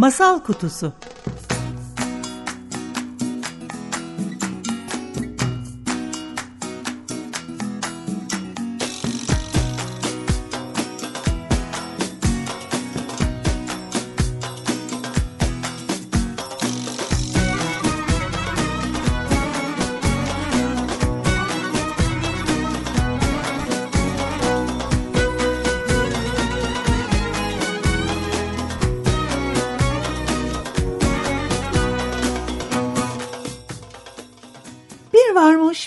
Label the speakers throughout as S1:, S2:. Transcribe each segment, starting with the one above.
S1: Masal Kutusu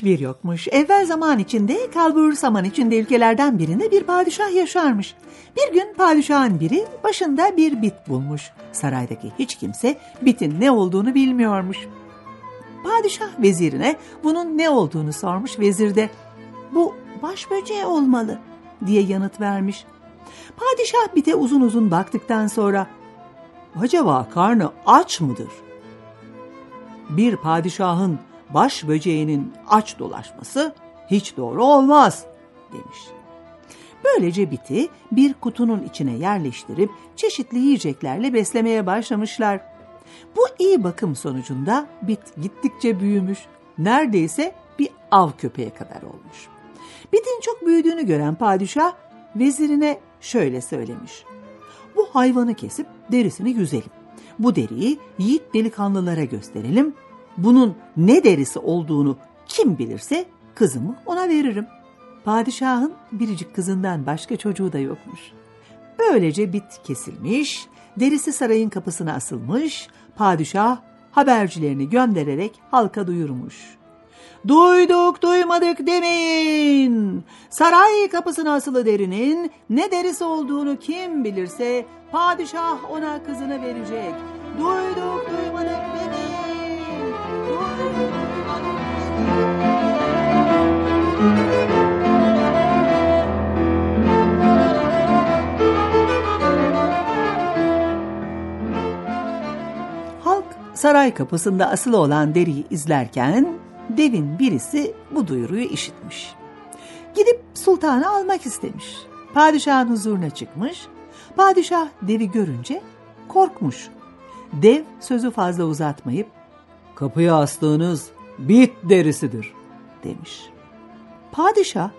S1: bir yokmuş. Evvel zaman içinde, kalbur zaman içinde ülkelerden birinde bir padişah yaşarmış. Bir gün padişahın biri başında bir bit bulmuş. Saraydaki hiç kimse bitin ne olduğunu bilmiyormuş. Padişah vezirine bunun ne olduğunu sormuş vezir de bu baş böceği olmalı diye yanıt vermiş. Padişah bite uzun uzun baktıktan sonra acaba karnı aç mıdır? Bir padişahın baş böceğinin aç dolaşması hiç doğru olmaz demiş. Böylece biti bir kutunun içine yerleştirip çeşitli yiyeceklerle beslemeye başlamışlar. Bu iyi bakım sonucunda bit gittikçe büyümüş. Neredeyse bir av köpeğe kadar olmuş. Bitin çok büyüdüğünü gören padişah vezirine şöyle söylemiş. Bu hayvanı kesip derisini yüzelim. Bu deriyi yiğit delikanlılara gösterelim. Bunun ne derisi olduğunu kim bilirse kızımı ona veririm. Padişahın biricik kızından başka çocuğu da yokmuş. Böylece bit kesilmiş, derisi sarayın kapısına asılmış, padişah habercilerini göndererek halka duyurmuş. Duyduk duymadık demeyin. Saray kapısına asılı derinin ne derisi olduğunu kim bilirse padişah ona kızını verecek. Duyduk duymadık saray kapısında asılı olan deriyi izlerken devin birisi bu duyuruyu işitmiş. Gidip sultanı almak istemiş. Padişahın huzuruna çıkmış. Padişah devi görünce korkmuş. Dev sözü fazla uzatmayıp kapıya astığınız bit derisidir demiş. Padişah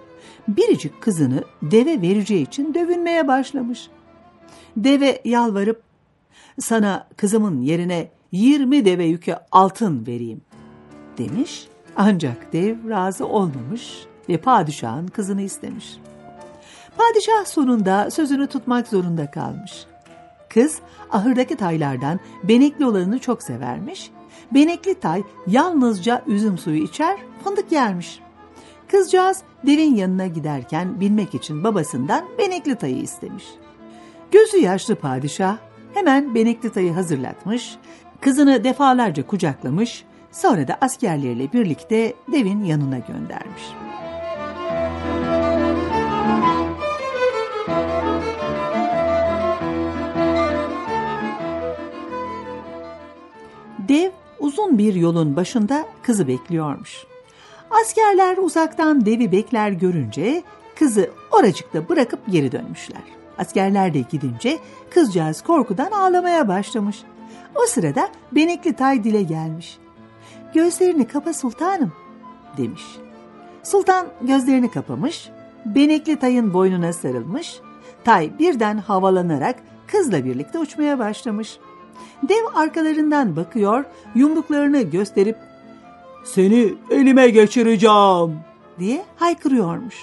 S1: biricik kızını deve vereceği için dövünmeye başlamış. Deve yalvarıp sana kızımın yerine 20 deve yükü altın vereyim demiş. Ancak dev razı olmamış ve padişahın kızını istemiş. Padişah sonunda sözünü tutmak zorunda kalmış. Kız ahırdaki taylardan benekli olanını çok severmiş. Benekli tay yalnızca üzüm suyu içer, fındık yermiş. Kızcağız devin yanına giderken bilmek için babasından benekli tayı istemiş. Gözü yaşlı padişah hemen benekli tayı hazırlatmış, kızını defalarca kucaklamış, sonra da askerleriyle birlikte devin yanına göndermiş. Dev uzun bir yolun başında kızı bekliyormuş. Askerler uzaktan devi bekler görünce kızı oracıkta bırakıp geri dönmüşler. Askerler de gidince kızcağız korkudan ağlamaya başlamış. O sırada benekli tay dile gelmiş. Gözlerini kapa sultanım demiş. Sultan gözlerini kapamış, benekli tayın boynuna sarılmış. Tay birden havalanarak kızla birlikte uçmaya başlamış. Dev arkalarından bakıyor, yumruklarını gösterip seni elime geçireceğim diye haykırıyormuş.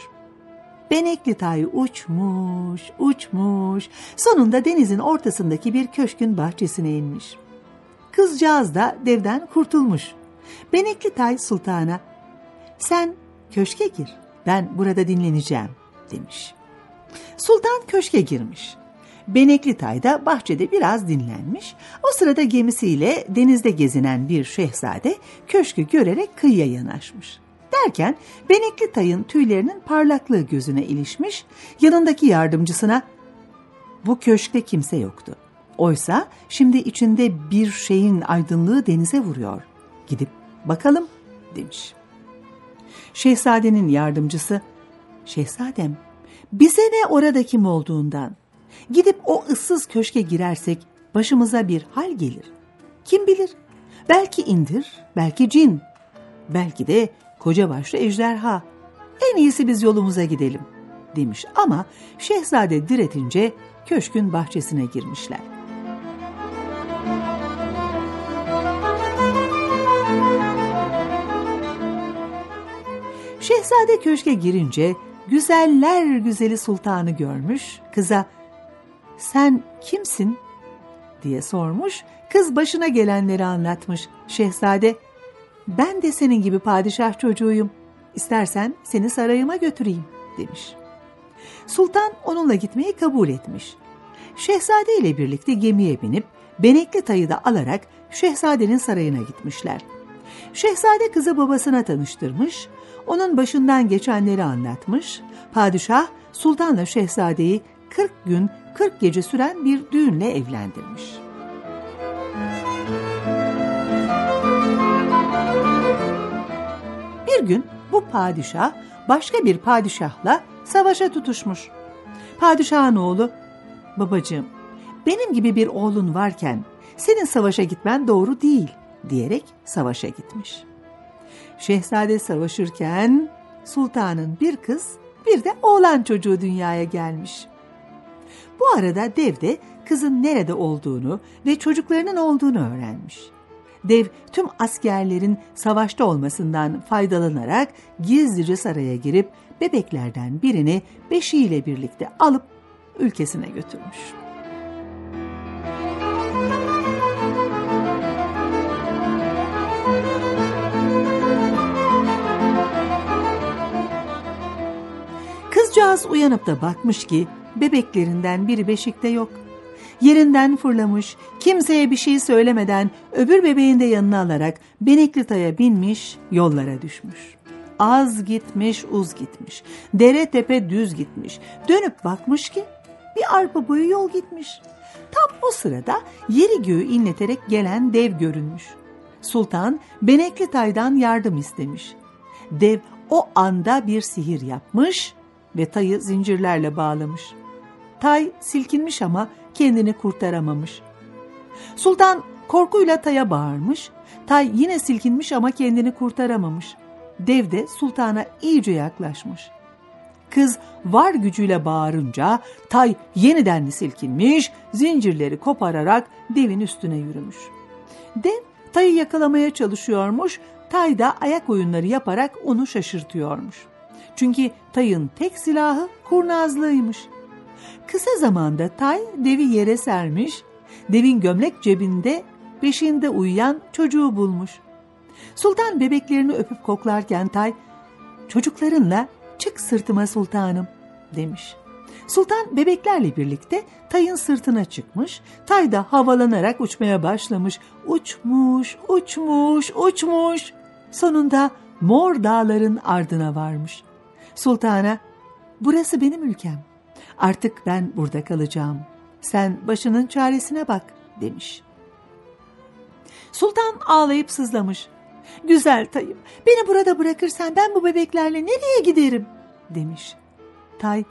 S1: Benekli tay uçmuş, uçmuş. Sonunda denizin ortasındaki bir köşkün bahçesine inmiş. Kızcağız da devden kurtulmuş. Benekli tay sultana, sen köşke gir, ben burada dinleneceğim demiş. Sultan köşke girmiş. Benekli Tay da bahçede biraz dinlenmiş. O sırada gemisiyle denizde gezinen bir şehzade köşkü görerek kıyıya yanaşmış. Derken Benekli Tay'ın tüylerinin parlaklığı gözüne ilişmiş, yanındaki yardımcısına bu köşkte kimse yoktu. Oysa şimdi içinde bir şeyin aydınlığı denize vuruyor. Gidip bakalım demiş. Şehzadenin yardımcısı, Şehzadem bize ne orada kim olduğundan. Gidip o ıssız köşke girersek başımıza bir hal gelir. Kim bilir? Belki indir, belki cin, belki de koca başlı ejderha. En iyisi biz yolumuza gidelim demiş ama şehzade diretince köşkün bahçesine girmişler. Şehzade köşke girince güzeller güzeli sultanı görmüş, kıza sen kimsin diye sormuş, kız başına gelenleri anlatmış. Şehzade ben de senin gibi padişah çocuğuyum, istersen seni sarayıma götüreyim demiş. Sultan onunla gitmeyi kabul etmiş. Şehzade ile birlikte gemiye binip Benekli Tay'ı da alarak şehzadenin sarayına gitmişler. Şehzade kızı babasına tanıştırmış, onun başından geçenleri anlatmış, padişah sultanla şehzadeyi 40 gün 40 gece süren bir düğünle evlendirmiş. Bir gün bu padişah başka bir padişahla savaşa tutuşmuş. Padişahın oğlu, babacığım benim gibi bir oğlun varken senin savaşa gitmen doğru değil diyerek savaşa gitmiş. Şehzade savaşırken sultanın bir kız bir de oğlan çocuğu dünyaya gelmiş. Bu arada dev de kızın nerede olduğunu ve çocuklarının olduğunu öğrenmiş. Dev tüm askerlerin savaşta olmasından faydalanarak gizlice saraya girip bebeklerden birini beşiğiyle birlikte alıp ülkesine götürmüş. Kızcağız uyanıp da bakmış ki bebeklerinden biri beşikte yok. Yerinden fırlamış, kimseye bir şey söylemeden öbür bebeğin de yanına alarak Benekli Tay'a binmiş, yollara düşmüş. Az gitmiş, uz gitmiş. Dere tepe düz gitmiş. Dönüp bakmış ki bir arpa boyu yol gitmiş. Tam o sırada yeri göğü inleterek gelen dev görünmüş. Sultan Benekli Tay'dan yardım istemiş. Dev o anda bir sihir yapmış ve tayı zincirlerle bağlamış. Tay silkinmiş ama kendini kurtaramamış. Sultan korkuyla Tay'a bağırmış. Tay yine silkinmiş ama kendini kurtaramamış. Dev de sultana iyice yaklaşmış. Kız var gücüyle bağırınca Tay yeniden silkinmiş, zincirleri kopararak devin üstüne yürümüş. Dev Tay'ı yakalamaya çalışıyormuş, Tay da ayak oyunları yaparak onu şaşırtıyormuş. Çünkü Tay'ın tek silahı kurnazlığıymış. Kısa zamanda Tay devi yere sermiş, devin gömlek cebinde beşiğinde uyuyan çocuğu bulmuş. Sultan bebeklerini öpüp koklarken Tay, çocuklarınla çık sırtıma sultanım demiş. Sultan bebeklerle birlikte Tay'ın sırtına çıkmış, Tay da havalanarak uçmaya başlamış. Uçmuş, uçmuş, uçmuş. Sonunda mor dağların ardına varmış. Sultana, burası benim ülkem. Artık ben burada kalacağım. Sen başının çaresine bak demiş. Sultan ağlayıp sızlamış. Güzel tayım, beni burada bırakırsan ben bu bebeklerle nereye giderim? demiş. Tay,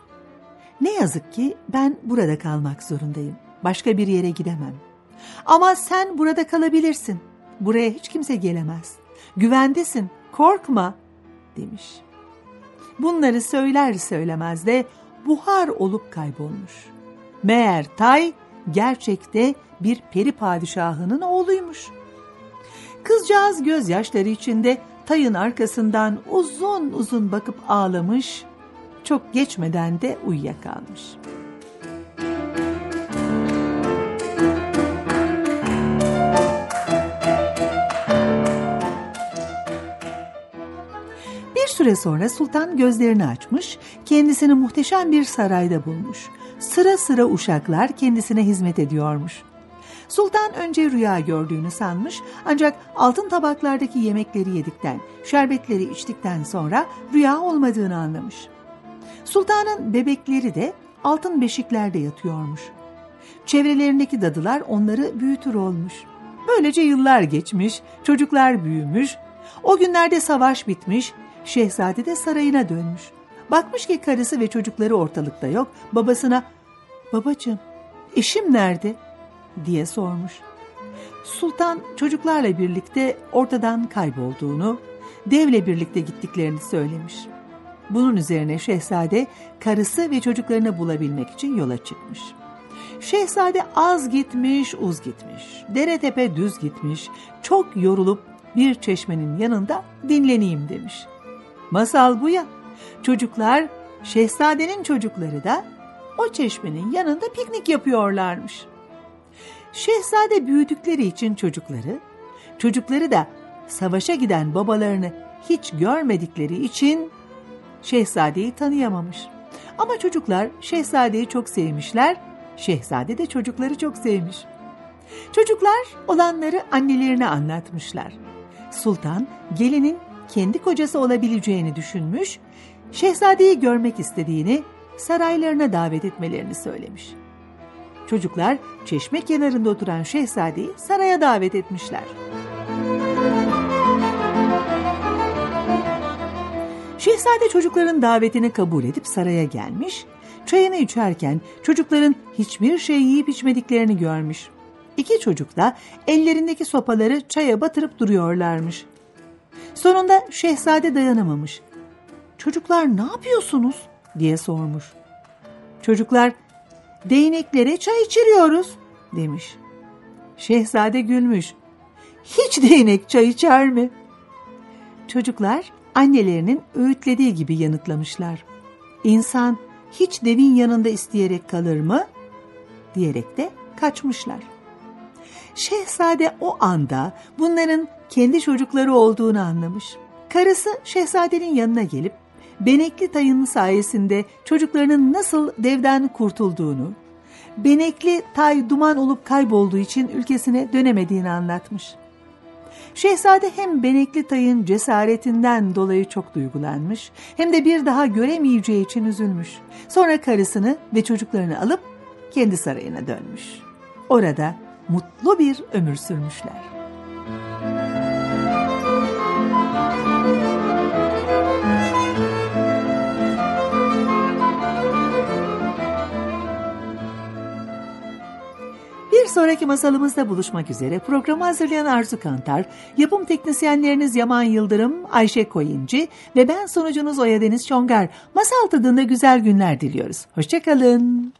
S1: ne yazık ki ben burada kalmak zorundayım. Başka bir yere gidemem. Ama sen burada kalabilirsin. Buraya hiç kimse gelemez. Güvendesin, korkma, demiş. Bunları söyler söylemez de buhar olup kaybolmuş. Meğer Tay gerçekte bir peri padişahının oğluymuş. Kızcağız gözyaşları içinde Tay'ın arkasından uzun uzun bakıp ağlamış, çok geçmeden de uyuyakalmış. Süre sonra sultan gözlerini açmış, kendisini muhteşem bir sarayda bulmuş. sıra sıra uşaklar kendisine hizmet ediyormuş. Sultan önce rüya gördüğünü sanmış ancak altın tabaklardaki yemekleri yedikten, şerbetleri içtikten sonra rüya olmadığını anlamış. Sultanın bebekleri de altın beşiklerde yatıyormuş. Çevrelerindeki dadılar onları büyütür olmuş. Böylece yıllar geçmiş, çocuklar büyümüş, o günlerde savaş bitmiş, şehzade de sarayına dönmüş. Bakmış ki karısı ve çocukları ortalıkta yok, babasına ''Babacığım, eşim nerede?'' diye sormuş. Sultan çocuklarla birlikte ortadan kaybolduğunu, devle birlikte gittiklerini söylemiş. Bunun üzerine şehzade karısı ve çocuklarını bulabilmek için yola çıkmış. Şehzade az gitmiş, uz gitmiş, dere tepe düz gitmiş, çok yorulup bir çeşmenin yanında dinleneyim demiş. Masal bu ya. Çocuklar, şehzadenin çocukları da o çeşmenin yanında piknik yapıyorlarmış. Şehzade büyüdükleri için çocukları, çocukları da savaşa giden babalarını hiç görmedikleri için şehzadeyi tanıyamamış. Ama çocuklar şehzadeyi çok sevmişler, şehzade de çocukları çok sevmiş. Çocuklar olanları annelerine anlatmışlar. Sultan gelinin kendi kocası olabileceğini düşünmüş, şehzadeyi görmek istediğini saraylarına davet etmelerini söylemiş. Çocuklar çeşme kenarında oturan şehzadeyi saraya davet etmişler. Şehzade çocukların davetini kabul edip saraya gelmiş, çayını içerken çocukların hiçbir şey yiyip içmediklerini görmüş. İki çocuk da ellerindeki sopaları çaya batırıp duruyorlarmış. Sonunda şehzade dayanamamış. Çocuklar ne yapıyorsunuz diye sormuş. Çocuklar değneklere çay içiriyoruz demiş. Şehzade gülmüş. Hiç değnek çay içer mi? Çocuklar annelerinin öğütlediği gibi yanıtlamışlar. İnsan hiç devin yanında isteyerek kalır mı? diyerek de kaçmışlar. Şehzade o anda bunların kendi çocukları olduğunu anlamış. Karısı şehzadenin yanına gelip benekli tayının sayesinde çocuklarının nasıl devden kurtulduğunu, benekli tay duman olup kaybolduğu için ülkesine dönemediğini anlatmış. Şehzade hem benekli tayın cesaretinden dolayı çok duygulanmış hem de bir daha göremeyeceği için üzülmüş. Sonra karısını ve çocuklarını alıp kendi sarayına dönmüş. Orada mutlu bir ömür sürmüşler. Sonraki masalımızda buluşmak üzere programı hazırlayan Arzu Kantar, yapım teknisyenleriniz Yaman Yıldırım, Ayşe Koyuncu ve ben sonucunuz Oya Deniz Çongar. Masal tadında güzel günler diliyoruz. Hoşçakalın.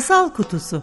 S1: Masal Kutusu